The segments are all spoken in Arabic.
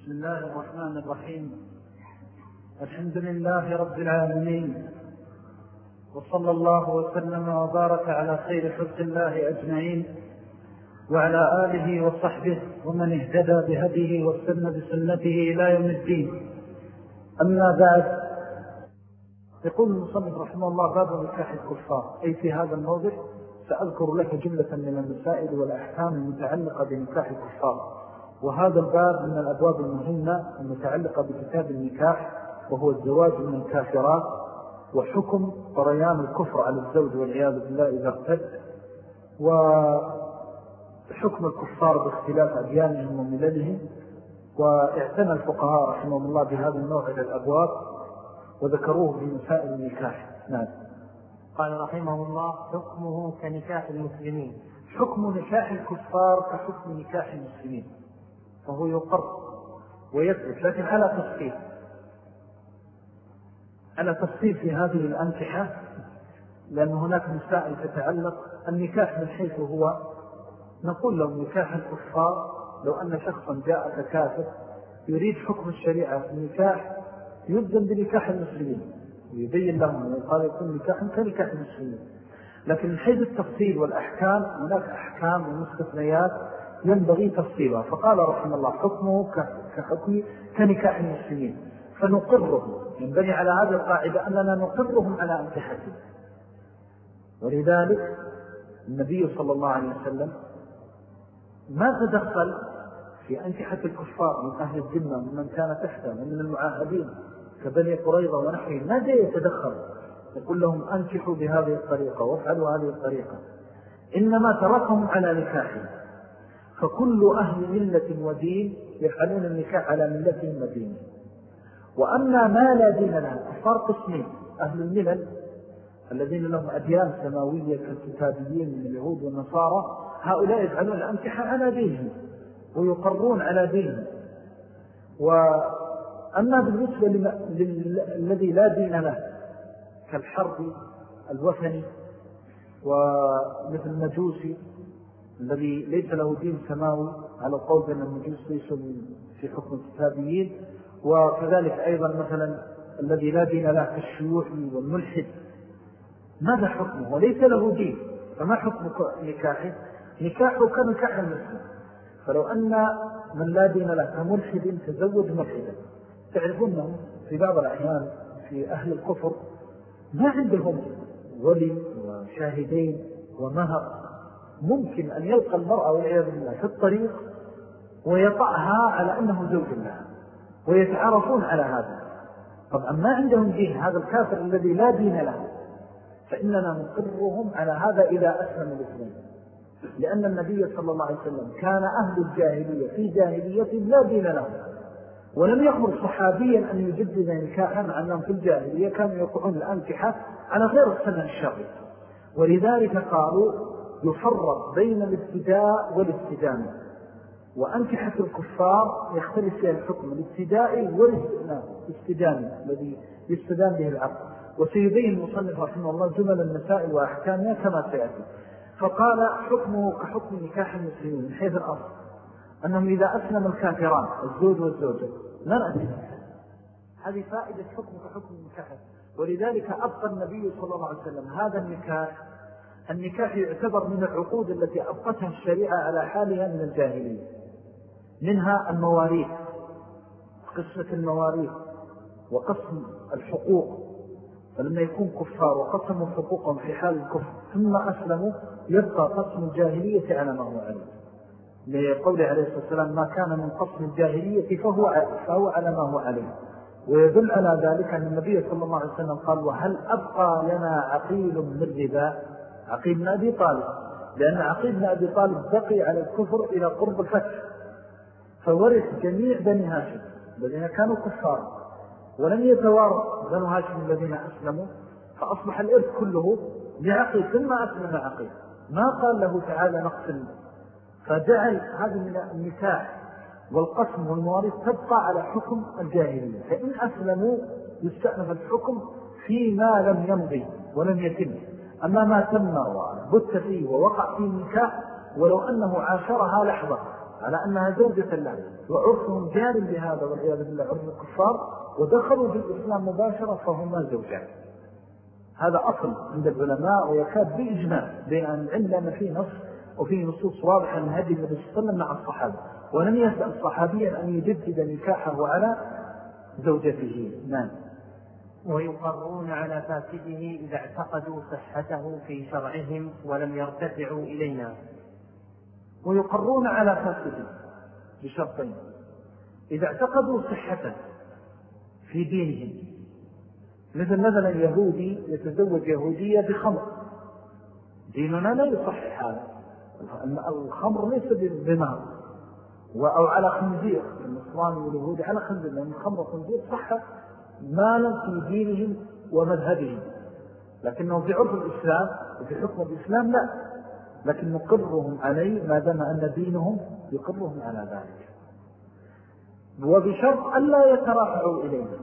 بسم الله الرحمن الرحيم. الحمد لله رب العالمين. وصلى الله وسلم وبارك على خير خلق الله أجمعين وعلى آله وصحبه ومن اهتدى بهديه واستنى بسنته إلى يوم الدين. أما بعد يقول المصنف رحمه الله باب نكاح الكفار. أي في هذا الموضع سأذكر لك جملة من المسائل والأحكام المتعلقة بنكاح الكفار. وهذا الباب من الأبواب المهمة المتعلقة بكتاب النكاح وهو الزواج من الكافرات وحكم طريان الكفر على الزوج والعياذ بالله إذا ارتد وحكم الكفار باختلاف أديانهم ومللهم واعتنى الفقهاء رحمهم الله بهذا النوع من الأبواب وذكروه في مسائل النكاح. نعم. قال رحمه الله حكمه كنكاح المسلمين. حكم نكاح الكفار كحكم نكاح المسلمين. فهو يقر ويثبت لكن على تفصيل. على تفصيل في هذه الأنكحة؟ لأن هناك مسائل تتعلق. النكاح من حيث هو نقول له نكاح الكفار لو أن شخصا جاء كافر يريد حكم الشريعة النكاح يلزم بنكاح المسلمين. ويبين لهم وقال يكون نكاح كنكاح المسلمين. لكن من حيث التفصيل والأحكام هناك أحكام ومستثنيات ينبغي تفصيلها. فقال رحمه الله حكمه كحكم كنكاح المسلمين. فنقرهم. ينبني على هذا القاعدة أننا نقرهم على أنتحتهم ولذلك النبي صلى الله عليه وسلم ما تدخل في أنكحة الكفار من أهل الذمة ومن كان تحته ومن المعاهدين كبني قريضة ونحوه ما جاء يتدخل. يقول لهم أنكحوا بهذه الطريقة وافعلوا هذه الطريقة. إنما تركهم على نكاحهم. فكل أهل ملة ودين يفعلون النكاح على ملتهم ودينهم. وأما ما لا دين لها كفار قسمين أهل الملل الذين لهم أديان سماوية كالكتابيين من اليهود والنصارى هؤلاء يفعلون الأنكحة على دينهم ويقرون على دينهم. وأما بالنسبة للذي لا دين له كالحرب الوثني ومثل المجوسي الذي ليس له دين سماوي على القول بأن المجوس ليسوا في حكم الكتابيين. وكذلك أيضا مثلا الذي لا دين له كالشيوعي والملحد. ماذا حكمه؟ وليس له دين. فما حكم نكاحه؟ نكاحه كنكاح المسلم. فلو أن من لا دين له كملحد تزوج ملحدا. تعرفونهم في بعض الأحيان في أهل الكفر ما عندهم ولي وشاهدين ومهر. ممكن أن يلقى المرأة والعياذ بالله في الطريق ويطعها على أنه زوج لها ويتعرفون على هذا. طبعا ما عندهم دين هذا الكافر الذي لا دين له فإننا نقرهم على هذا إذا أسلم الإسلام. لأن النبي صلى الله عليه وسلم كان أهل الجاهلية في جاهلية لا دين لهم ولم يأمر صحابيا أن يجدد نكاحا مع أنهم في الجاهلية كانوا يقعون الأنكحة على غير السنة الشرعي. ولذلك قالوا يفرق بين الابتداء والاستدامة وأنكحة الكفار يختلف فيها الحكم الابتدائي والاستدامة الذي يستدام به العقل. وسيبين المصنف رحمه الله جمل المسائل وأحكامها كما سيأتي. فقال حكمه كحكم نكاح المسلمين من حيث الأصل أنهم إذا أسلم الكافران الزوج والزوجة لا نأتي هذه فائدة حكم كحكم النكاح. ولذلك أبقى النبي صلى الله عليه وسلم هذا النكاح النكاح يعتبر من العقود التي أبقتها الشريعة على حالها من الجاهلية. منها المواريث قسمة المواريث وقسم الحقوق. فلما يكون كفار وقسموا حقوقهم في حال الكفر ثم أسلموا يبقى قسم الجاهلية على ما هو عليه. لقوله عليه الصلاة والسلام ما كان من قسم الجاهلية فهو, فهو على ما هو عليه. ويدل على ذلك أن النبي صلى الله عليه وسلم قال وهل أبقى لنا عقيل من ربا؟ عقيل بن أبي طالب. لأن عقيل بن أبي طالب بقي على الكفر إلى قرب الفتح. فورث جميع بني هاشم الذين كانوا كفار. ولم يتوارث بنو هاشم الذين أسلموا فأصبح الإرث كله لعقيل ثم أسلم عقيل ما قال له تعالى نقسم فجعل هذا من والقسم والموارث تبقى على حكم الجاهلية. فإن أسلموا يستأنف الحكم فيما لم يمضي ولم يتم. أما ما تم وبت فيه ووقع فيه النكاح ولو أنه عاشرها لحظة على أنها زوجة الله وعرفهم جار بهذا والعياذ بالله عرف الكفار ودخلوا في الإسلام مباشرة فهما زوجان. هذا أصل عند العلماء ويكاد بإجماع بين أن عندنا فيه نص وفيه نصوص واضحة من هدي النبي صلى الله عليه وسلم مع الصحابة. ولم يسأل صحابيا أن يجدد نكاحه على زوجته. نعم. ويقرون على فاسده إذا اعتقدوا صحته في شرعهم ولم يرتفعوا إلينا. ويقرون على فاسده بشرطين. إذا اعتقدوا صحته في دينهم. مثل مثلا يهودي يتزوج يهودية بخمر. ديننا لا يصحح هذا. الخمر ليس بمال أو على خنزير. النصراني واليهودي على خنزير. لأن الخمر خنزير صح مالا في دينهم ومذهبهم. لكنه في عرف الإسلام وفي حكم الإسلام لا. لكن نقرهم عليه ما دام أن دينهم يقرهم على ذلك. وبشرط ألا يترافعوا إلينا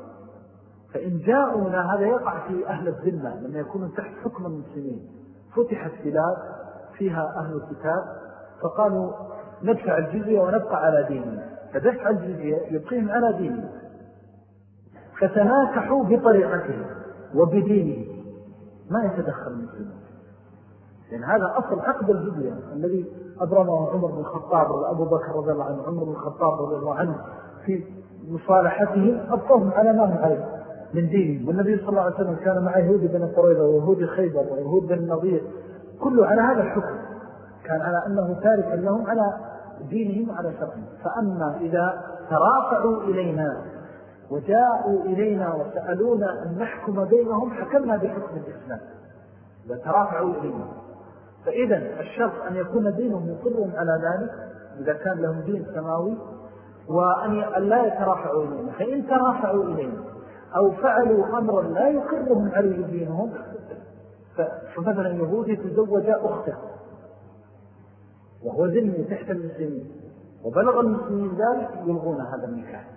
فإن جاءونا هذا يقع في أهل الذمة لما يكونوا تحت حكم المسلمين. فتحت بلاد فيها أهل الكتاب فقالوا ندفع الجزية ونبقى على ديننا. فدفع الجزية يبقيهم على ديننا. فتناكحوا بطريقته وبدينه. ما يتدخل المسلمين لأن هذا أصل عقد الجزية الذي أبرمه عمر بن الخطاب وأبو بكر رضي الله عنه عمر بن الخطاب رضي الله عنه في مصالحتهم أبقوهم على ما هم عليه من دينهم والنبي صلى الله عليه وسلم كان مع يهود بن قريظة ويهود خيبر ويهود بن النظير كله على هذا الحكم. كان على أنه تاركا لهم على دينهم وعلى شرعهم. فأما إذا ترافعوا إلينا وجاءوا إلينا وسألونا أن نحكم بينهم حكمنا بحكم الإسلام. إذا ترافعوا إلينا. فإذا الشرط أن يكون دينهم يقرهم على ذلك إذا كان لهم دين سماوي وأن لا يترافعوا إلينا. فإن ترافعوا إلينا أو فعلوا أمرا لا يقرهم عليه دينهم فمثلا يهودي تزوج أخته وهو ذني تحت المسلمين وبلغ المسلمين ذلك يلغون هذا النكاح.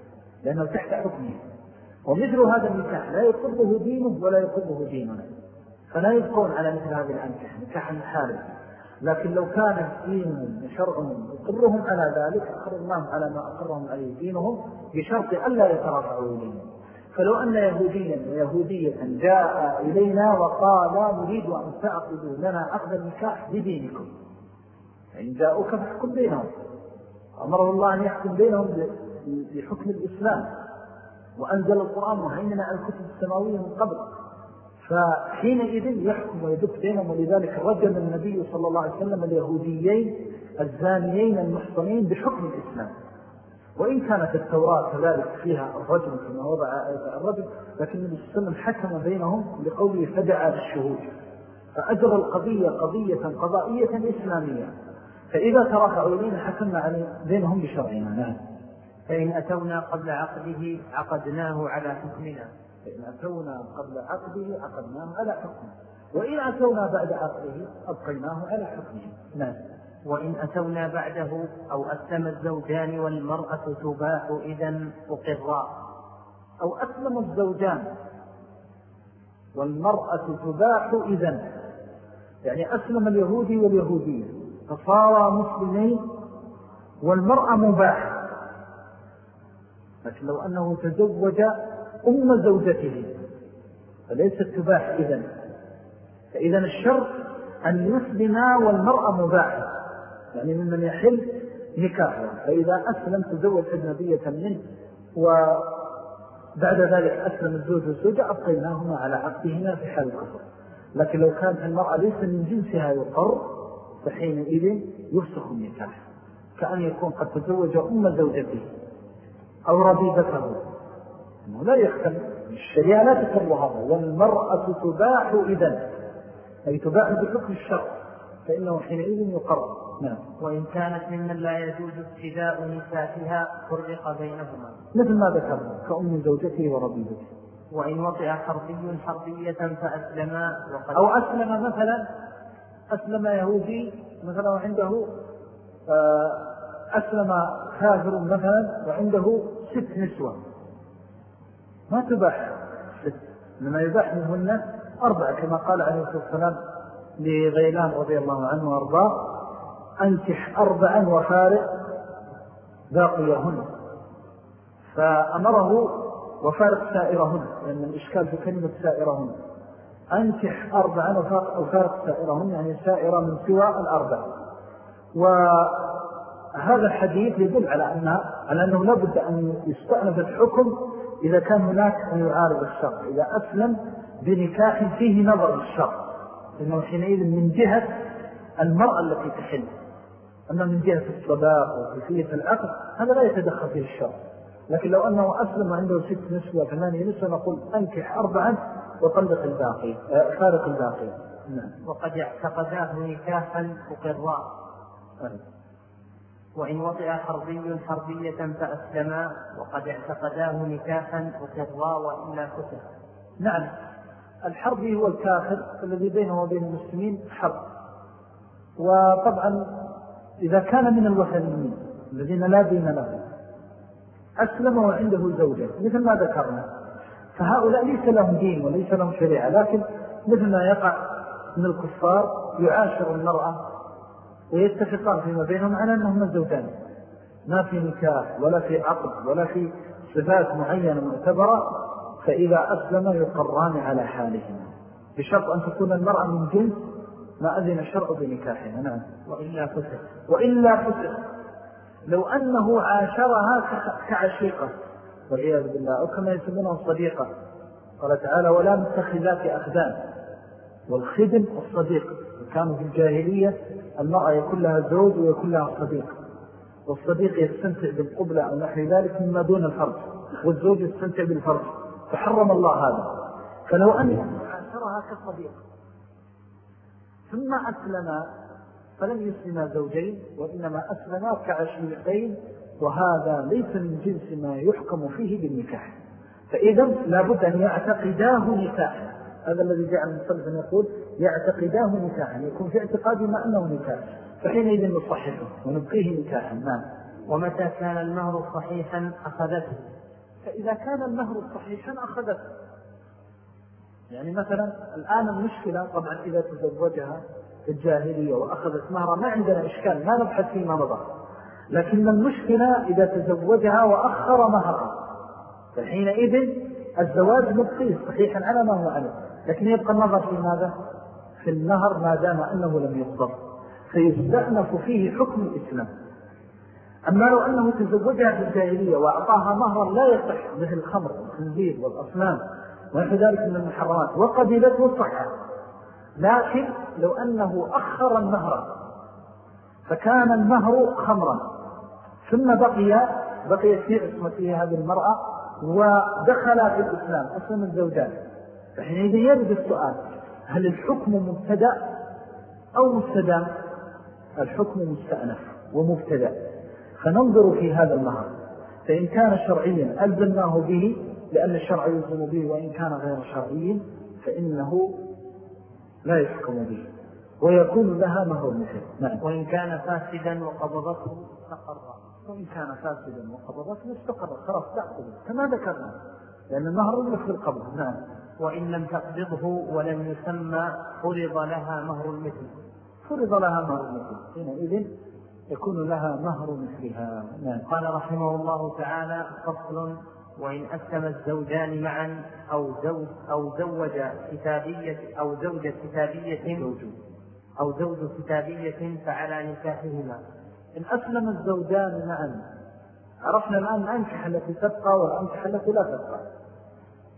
لأنه تحت حكمه ومثل هذا النكاح لا يقربه دينه ولا يقربه ديننا. فلا يبقون على مثل هذه الأنكح نكاح حالي لكن لو كان دينهم وشرعهم يقرهم على ذلك أقررناهم على ما أقرهم عليه دينهم بشرط ألا يترافعوا إليهم فلو أن يهوديا ويهودية جاء إلينا وقال نريد أن تعقدوا لنا عقد النكاح بدينكم. فإن جاءوك فاحكم بينهم. أمره الله أن يحكم بينهم بحكم الإسلام وأنزل القرآن وهيمنا على الكتب السماوية من قبل. فحينئذ يحكم ويدك بينهم ولذلك رجم النبي صلى الله عليه وسلم اليهوديين الزانيين المحصنين بحكم الإسلام. وإن كانت التوراة كذلك فيها الرجل كما وضع الرجل لكن النبي صلى الله عليه وسلم حكم بينهم لقوله فدعا بالشهود. فأجر القضية قضية قضائية إسلامية. فإذا ترفعوا إلينا حكمنا بينهم بشرعنا. نعم. فإن أتونا قبل عقده عقدناه على حكمنا. فإن أتونا قبل عقده عقدناه على حكمه وإن أتونا بعد عقده أبقيناه على حكمه نعم. وإن أتونا بعده أو أسلم الزوجان والمرأة تباح إذا أقرا أو أسلم الزوجان والمرأة تباح إذا يعني أسلم اليهودي واليهودية. فصار مسلمين والمرأة مباح لكن لو أنه تزوج أم زوجته فليست تباح إذن. فإذا الشرط أن يسلم والمرأة مباحة يعني ممن يحل نكاحه فإذا أسلم تزوج أجنبية منه وبعد ذلك أسلم الزوج والزوجة أبقيناهما على عقدهما في حال الكفر. لكن لو كانت المرأة ليس من جنسها يقر فحينئذ يفسخ النكاح كأن يكون قد تزوج أم زوجته. أو ربيبته أنه لا يختم الشريعة لا تكر هذا. والمرأة تباح إذن. أي تباح بحكم الشر فإنه حينئذ يقرر. نعم. وإن كانت ممن لا يجوز ابتداء نسائها فرق بينهما. مثل ما ذكرنا كأم زوجته وربيبته وإن وطئ حربي حربية فأسلما وقد أو أسلم مثلا أسلم يهودي مثلا وعنده آه، أسلم كافر مثلا وعنده ست نسوة. ما تباح ست لما يباح منهن أربعة كما قال عليه الصلاة والسلام لغيلان رضي الله عنه وأرضاه أنكح أربعا وفارق باقيهن. فأمره وفارق سائرهن لأن الإشكال في كلمة سائرهن. أنكح أربعا وفارق سائرهن يعني سائرة من سوى الأربع وهذا الحديث يدل على, أنها على أنه لابد أن يستأنف الحكم إذا كان هناك أن يعارض الشر إذا أسلم بنكاح فيه نظر الشر إنه حينئذ من جهة المرأة التي تحل. أما من جهة الصداق وكيفية العقد هذا لا يتدخل فيه الشر لكن لو أنه أسلم وعنده ست نسوة ثمانية نسوة نقول أنكح أربعا وطلق الباقي آه، فارق الباقي. نعم. وقد اعتقداه نكاحا مقرا وإن وطئ حربي حربية فأسلما وقد اعتقداه نكاحا مقرا وإلا كتب نعم. الحربي هو الكافر الذي بينه وبين المسلمين حرب. وطبعا إذا كان من الوثنيين الذين لا دين لهم أسلم وعنده زوجة مثل ما ذكرنا. فهؤلاء ليس لهم دين وليس لهم شريعة لكن مثل ما يقع من الكفار يعاشر المرأة ويتفقان فيما بينهم على أنهم الزوجان ما في نكاح ولا في عقد ولا في صفات معينة معتبرة فإذا أسلم يقران على حالهما. بشرط أن تكون المرأة من جنس ما أذن الشرع بنكاحها. نعم. وإلا فتح وإلا فتح لو أنه عاشرها كعشيقة. والعياذ بالله. أو كما يسمونه الصديقة قال تعالى ولا متخذات أخدان. والخدم الصديق. كانوا في الجاهلية المرأة يكون لها زوج ويكون لها صديق. والصديق يستمتع بالقبلة أو نحو ذلك مما دون الفرج والزوج يستمتع بالفرج. فحرم الله هذا. فلو أن عاشرها كالصديق ثم أسلم فلم يسلم زوجين وإنما أسلم كعشيقين وهذا ليس من جنس ما يحكم فيه بالنكاح. فإذا لابد أن يعتقداه نكاحا. هذا الذي جاء من صلف أن يقول يعتقداه نكاحا يكون في اعتقاد ما أنه نكاح. فحينئذ نصححه ونبقيه نكاحا. نعم. ومتى كان المهر صحيحا أخذته؟ فإذا كان المهر صحيحا أخذته. يعني مثلا الآن المشكلة طبعا إذا تزوجها في الجاهلية وأخذت مهرة ما عندنا إشكال ما نبحث فيما مضى لكن المشكلة إذا تزوجها وأخر مهرها فحينئذ الزواج مبقيه صحيحا على ما هو عليه لكن يبقى النظر في ماذا؟ في النهر ما دام أنه لم يصدر فيستأنف فيه حكم الإسلام. أما لو أنه تزوجها في الجاهلية وأعطاها مهرا لا يصح مثل الخمر والخنزير والأصنام ونحو ذلك من المحرمات وقبلته صحة لكن لو أنه أخر النهر فكان النهر خمرا ثم بقي بقيت في عصمته هذه المرأة ودخل في الإسلام. أسلم الزوجات فحينئذ يرد السؤال هل الحكم مبتدأ أو مستدام الحكم مستأنف ومبتدأ. فننظر في هذا النهر فإن كان شرعيا ألزمناه به لأن الشرع يلزم به وإن كان غير شرعي فإنه لا يحكم به. ويكون لها مهر مثل. نعم. وإن كان فاسدا وقبضته استقر وإن كان فاسدا وقبضته استقر خلاص تأخذ كما ذكرنا لأن المهر مثل القبض نعم. وإن لم تقبضه ولم يسمى فرض لها مهر المثل. فرض لها مهر المثل. حينئذ يكون لها مهر مثلها. نعم. قال رحمه الله تعالى فصل وإن أسلم الزوجان معا أو زوج أو زوج كتابية أو زوج كتابية أو زوج كتابية فعلى نكاحهما. إن أسلم الزوجان معا. عرفنا الآن الأنكحة التي تبقى والأنكحة التي لا تبقى.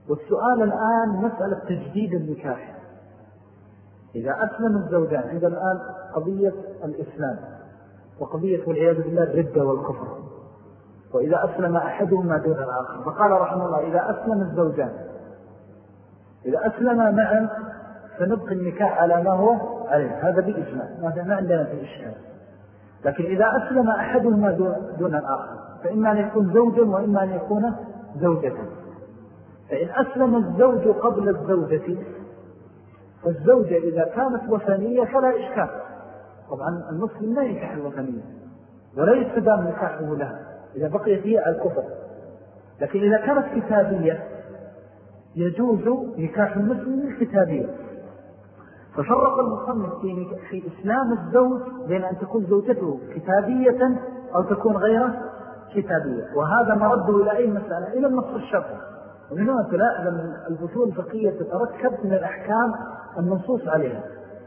والسؤال الآن مسألة تجديد النكاح. إذا أسلم الزوجان عند الآن قضية الإسلام وقضية والعياذ بالله الردة والكفر. وإذا أسلم أحدهما دون الآخر فقال رحمه الله إذا أسلم الزوجان إذا أسلم معا فنبقي النكاح على ما هو عليه. هذا بإجماع ما عندنا في إشكال لكن إذا أسلم أحدهما دون الآخر فإما أن يكون زوجا وإما أن يكون زوجة. فإن أسلم الزوج قبل الزوجة فالزوجة إذا كانت وثنية فلا إشكال. طبعا المسلم لا ينكح الوثنية ولا يستدام نكاحه لها إذا بقيت هي الكفر. لكن إذا كانت كتابية يجوز نكاح المسلم الكتابية ففرق المصنف في إسلام الزوج بين أن تكون زوجته كتابية أو تكون غير كتابية. وهذا مرد إلى أي مسألة؟ إلى النص الشرعي. ومن هنا تلاقي الفصول الفقهية تتركب من الأحكام المنصوص عليها.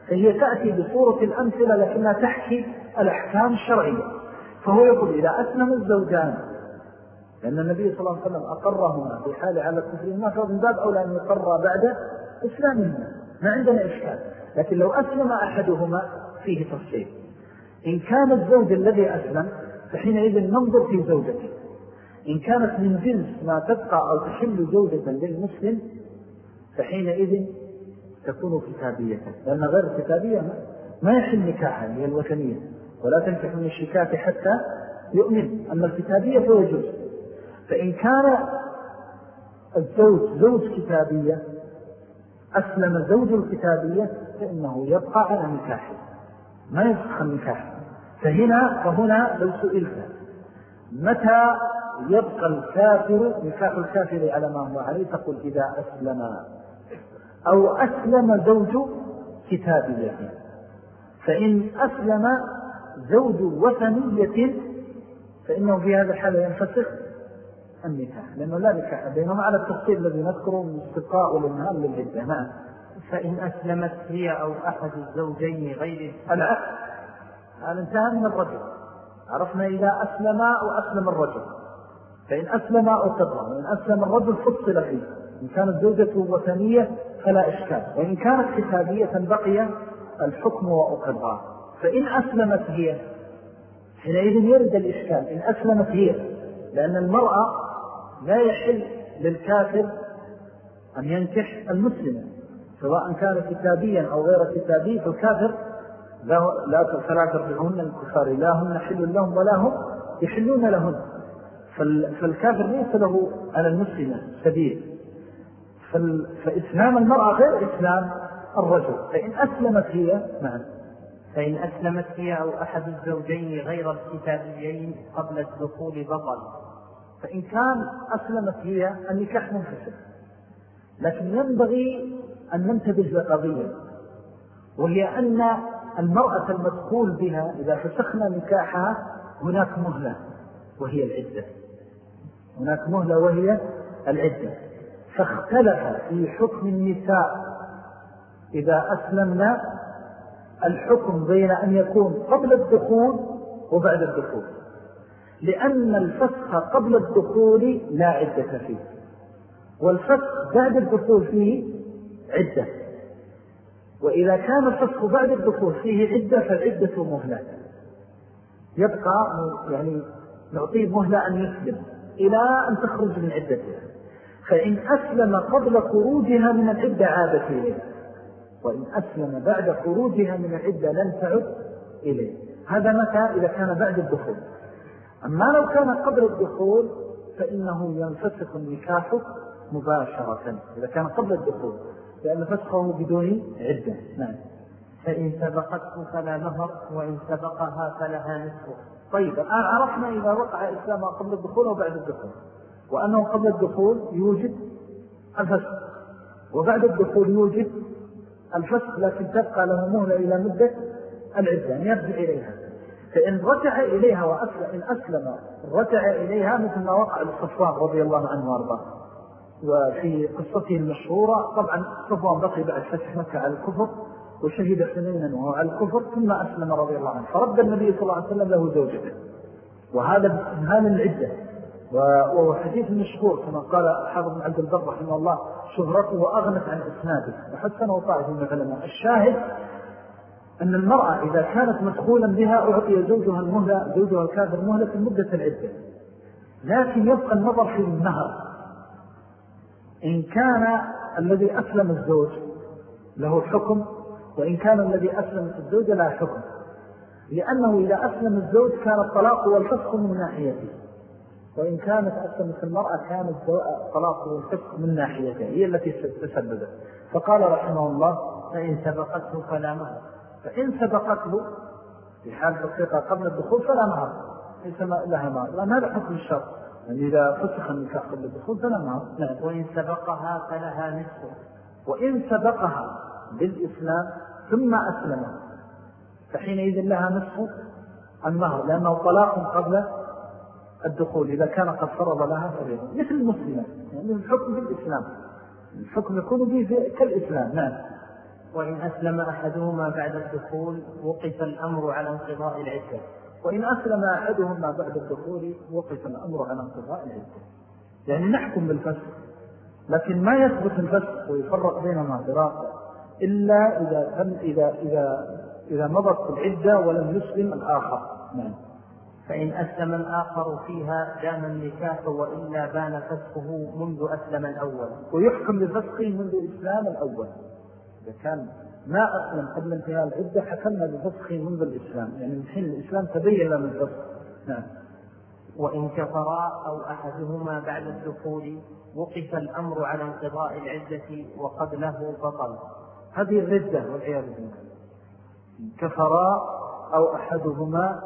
فهي تأتي بصورة الأمثلة لكنها تحكي الأحكام الشرعية. فهو يقول إذا أسلم الزوجان لأن النبي صلى الله عليه وسلم أقرهما في حال على الكفر فهو من باب أولى أن يقر بعد إسلامهما. ما عندنا إشكال. لكن لو أسلم أحدهما فيه تفصيل. إن كان الزوج الذي أسلم فحينئذ ننظر في زوجته. إن كانت من جنس ما تبقى أو تحل زوجة للمسلم فحينئذ تكون كتابية. لأن غير كتابية ما يحل نكاحا هي الوثنية. ولا تنكح من الشكاة حتى يؤمن. أما الكتابية فيجوز فإن كان الزوج زوج كتابية أسلم زوج الكتابية فإنه يبقى على نكاحه. ما يفسخ النكاح فهنا فهنا لو سئلت متى يبقى الكافر نكاح الكافر على ما هو عليه؟ تقول إذا أسلم أو أسلم زوج كتابية. فإن أسلم زوج وثنية فإنه في هذا الحال ينفسخ. النكاح لأنه لا نكاح بينهم على التفصيل الذي نذكره من استقاء والإنهام للعدة. نعم. فإن أسلمت هي أو أحد الزوجين غير العكس هذا انتهى من الرجل. عرفنا إذا أسلم وأسلم الرجل. فإن أسلم أقر وإن أسلم الرجل فصل فيه. إن كانت زوجته وثنية فلا إشكال. وإن كانت كتابية بقي الحكم وأقرها. فإن أسلمت هي حينئذ يرد الإشكال. إن أسلمت هي لأن المرأة لا يحل للكافر أن ينكح المسلمة سواء كان كتابيا أو غير كتابي فالكافر لا فلا ترجعون الكفار لا هم حل لهم ولا هم يحلون لهن. فالكافر ليس له على المسلمة سبيل. فإسلام المرأة غير إسلام الرجل. فإن أسلمت هي نعم. فإن أسلمت هي أو أحد الزوجين غير الكتابيين قبل الدخول بطل. فإن كان أسلمت هي النكاح منفسد لكن ينبغي أن ننتبه لقضية وهي أن المرأة المدخول بها إذا فسخنا نكاحها هناك مهلة وهي العدة. هناك مهلة وهي العدة. فاختلف في حكم النساء إذا أسلمنا الحكم بين أن يكون قبل الدخول وبعد الدخول. لأن الفسخ قبل الدخول لا عدة فيه. والفسخ بعد الدخول فيه عدة. وإذا كان الفسخ بعد الدخول فيه عدة فالعدة مهلة. يبقى يعني نعطيه مهلة أن يسلم إلى أن تخرج من عدتها. فإن أسلم قبل خروجها من العدة عادت إليه وإن أسلم بعد خروجها من العدة لن تعد إليه. هذا متى؟ إذا كان بعد الدخول. أما لو كان قبل الدخول فإنه ينفسخ النكاح مباشرة إذا كان قبل الدخول لأن فسخه بدون عدة. نعم. فإن سبقته فلا مهر وإن سبقها فلها نصف. طيب الآن عرفنا إذا وقع إسلامها قبل الدخول وبعد الدخول. وأنه قبل الدخول يوجد الفسخ وبعد الدخول يوجد الفسخ لكن تبقى له مهلة إلى مدة العدة أن يرجع إليها. فإن رجع إليها وأسلم أسلم رجع إليها مثل ما وقع لصفوان رضي الله عنه وأرضاه. وفي قصته المشهورة طبعا صفوان بقي بعد فتح مكة على الكفر وشهد حنينا وهو على الكفر ثم أسلم رضي الله عنه. فرد النبي صلى الله عليه وسلم له زوجته. وهذا باستهان العدة. وهو حديث مشهور كما قال حافظ بن عبد البر رحمه الله شهرته أغنت عن إسناده. وحسنه طائف من العلماء. الشاهد أن المرأة إذا كانت مدخولا بها أعطي زوجها المهلة زوجها الكافر مهلة في مدة العدة. لكن يبقى النظر في النهر. إن كان الذي أسلم الزوج له حكم وإن كان الذي أسلم الزوج لا حكم. لأنه إذا أسلم الزوج كان الطلاق والفسق من ناحيته. وإن كانت أسلمت المرأة كان الطلاق والفسق من ناحيته. هي التي تسببت. فقال رحمه الله فإن سبقته فلا مهر فإن سبقته في حال تطلقها قبل الدخول فلا مهر ليس لها مهر لأن هذا حكم الشرط يعني إذا فسخ النكاح قبل الدخول فلا مهر. نعم. وإن سبقها فلها نصف. وإن سبقها بالإسلام ثم أسلم. فحينئذ لها نصف المهر لأنه طلاق قبل الدخول. إذا كان قد فرض لها فريضة. مثل المسلمة. يعني الحكم بالإسلام. الحكم يكون به كالإسلام. نعم. وإن أسلم أحدهما بعد الدخول وقف الأمر على انقضاء العدة. وإن أسلم أحدهما بعد الدخول وقف الأمر على انقضاء العدة. يعني نحكم بالفسق لكن ما يثبت الفسق ويفرق بينهما فراقا إلا إذا, إذا, إذا, إذا مضت العدة ولم يسلم الآخر. نعم. فإن أسلم الآخر فيها دام النكاح وإلا بان فسقه منذ أسلم الأول. ويحكم بفسقه منذ إسلام الأول. إذا كان ما أسلم قبل انتهاء العدة حكمنا بفسقه منذ الإسلام. يعني من حين الإسلام تبين لنا الفسق نعم. وإن كفرا أو أحدهما بعد الدخول وقف الأمر على انقضاء العدة وقد له بطل. هذه الردة والعياذ بالله. كفرا أو أحدهما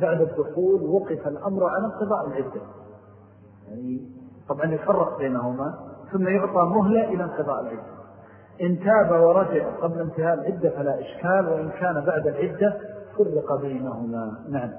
بعد الدخول وقف الأمر على انقضاء العدة. يعني طبعا يفرق بينهما ثم يعطى مهلة إلى انقضاء العدة. إن تاب ورجع قبل انتهاء العدة فلا إشكال وإن كان بعد العدة فرق بينهما. نعم.